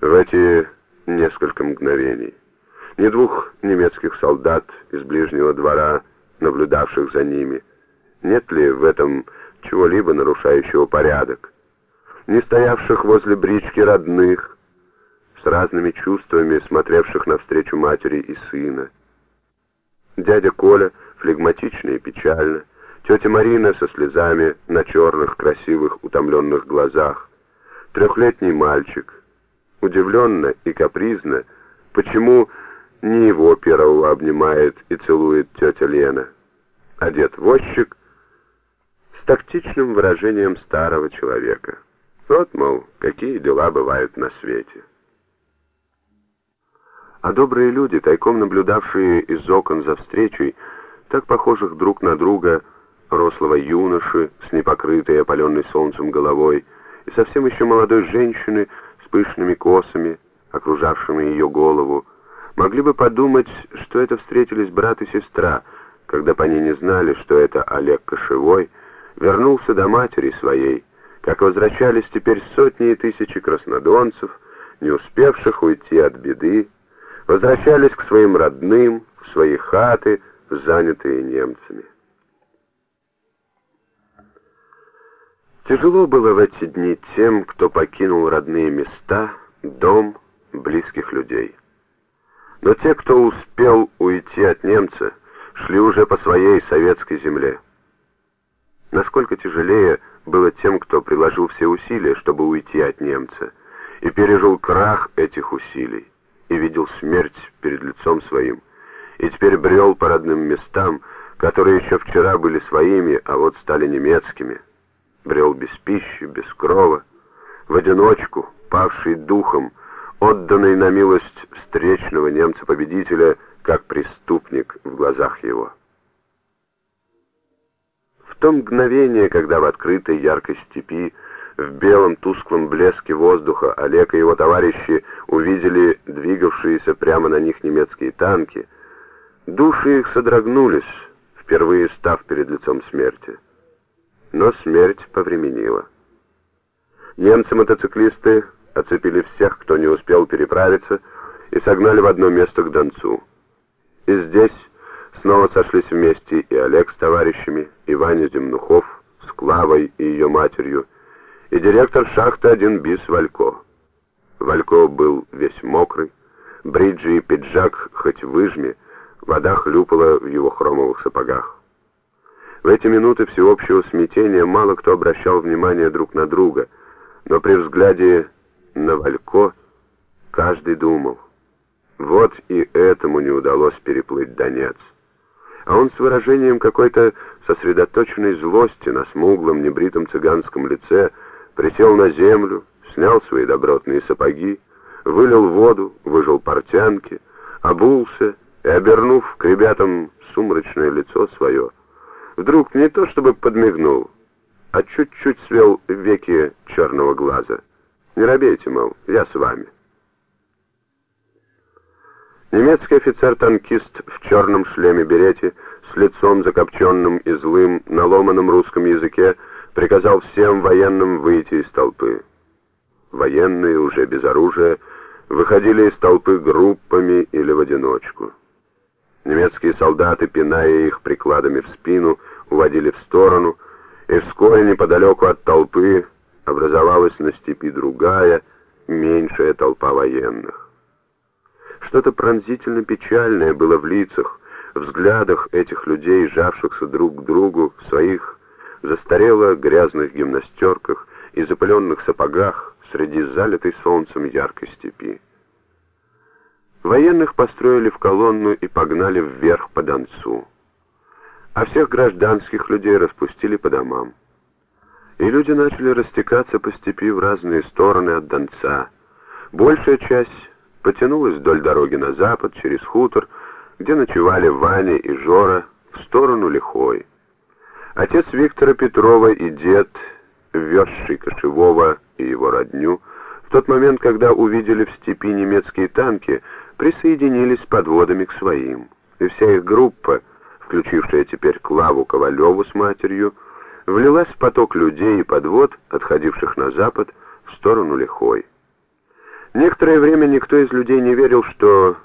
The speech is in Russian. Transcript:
в эти несколько мгновений. Ни двух немецких солдат из ближнего двора, наблюдавших за ними. Нет ли в этом чего-либо нарушающего порядок? Не стоявших возле брички родных, с разными чувствами, смотревших навстречу матери и сына. Дядя Коля флегматично и печально, тетя Марина со слезами на черных, красивых, утомленных глазах, трехлетний мальчик, удивленно и капризно, почему не его первого обнимает и целует тетя Лена, дед возчик с тактичным выражением старого человека. Вот, мол, какие дела бывают на свете. А добрые люди, тайком наблюдавшие из окон за встречей, так похожих друг на друга, рослого юноши с непокрытой опаленной солнцем головой и совсем еще молодой женщины пышными косами, окружавшими ее голову, могли бы подумать, что это встретились брат и сестра, когда бы они не знали, что это Олег Кошевой вернулся до матери своей, как возвращались теперь сотни и тысячи краснодонцев, не успевших уйти от беды, возвращались к своим родным, в свои хаты, занятые немцами. Тяжело было в эти дни тем, кто покинул родные места, дом, близких людей. Но те, кто успел уйти от немца, шли уже по своей советской земле. Насколько тяжелее было тем, кто приложил все усилия, чтобы уйти от немца, и пережил крах этих усилий, и видел смерть перед лицом своим, и теперь брел по родным местам, которые еще вчера были своими, а вот стали немецкими. Брел без пищи, без крова, в одиночку, павший духом, отданный на милость встречного немца-победителя, как преступник в глазах его. В то мгновение, когда в открытой яркой степи, в белом тусклом блеске воздуха Олег и его товарищи увидели двигавшиеся прямо на них немецкие танки, души их содрогнулись, впервые став перед лицом смерти. Но смерть повременила. Немцы-мотоциклисты оцепили всех, кто не успел переправиться, и согнали в одно место к Донцу. И здесь снова сошлись вместе и Олег с товарищами, и Ваня Земнухов с Клавой и ее матерью, и директор шахты один бис Валько. Валько был весь мокрый, бриджи и пиджак хоть выжми, вода хлюпала в его хромовых сапогах. В эти минуты всеобщего смятения мало кто обращал внимание друг на друга, но при взгляде на Валько каждый думал, вот и этому не удалось переплыть Донец. А он с выражением какой-то сосредоточенной злости на смуглом небритом цыганском лице присел на землю, снял свои добротные сапоги, вылил воду, выжил портянки, обулся и, обернув к ребятам сумрачное лицо свое, вдруг не то чтобы подмигнул, а чуть-чуть свел веки черного глаза. Не робейте, мол, я с вами. Немецкий офицер-танкист в черном шлеме-берете с лицом закопченным и злым на ломаном русском языке приказал всем военным выйти из толпы. Военные, уже без оружия, выходили из толпы группами или в одиночку. Немецкие солдаты, пиная их прикладами в спину, уводили в сторону, и вскоре неподалеку от толпы образовалась на степи другая, меньшая толпа военных. Что-то пронзительно печальное было в лицах, взглядах этих людей, жавшихся друг к другу в своих застарело грязных гимнастерках и запыленных сапогах среди залитой солнцем яркой степи. Военных построили в колонну и погнали вверх по Донцу, а всех гражданских людей распустили по домам и люди начали растекаться по степи в разные стороны от Донца. Большая часть потянулась вдоль дороги на запад, через хутор, где ночевали Ваня и Жора, в сторону Лихой. Отец Виктора Петрова и дед, везший Кошевого и его родню, в тот момент, когда увидели в степи немецкие танки, присоединились подводами к своим. И вся их группа, включившая теперь Клаву Ковалеву с матерью, влилась в поток людей и подвод, отходивших на запад в сторону Лихой. Некоторое время никто из людей не верил, что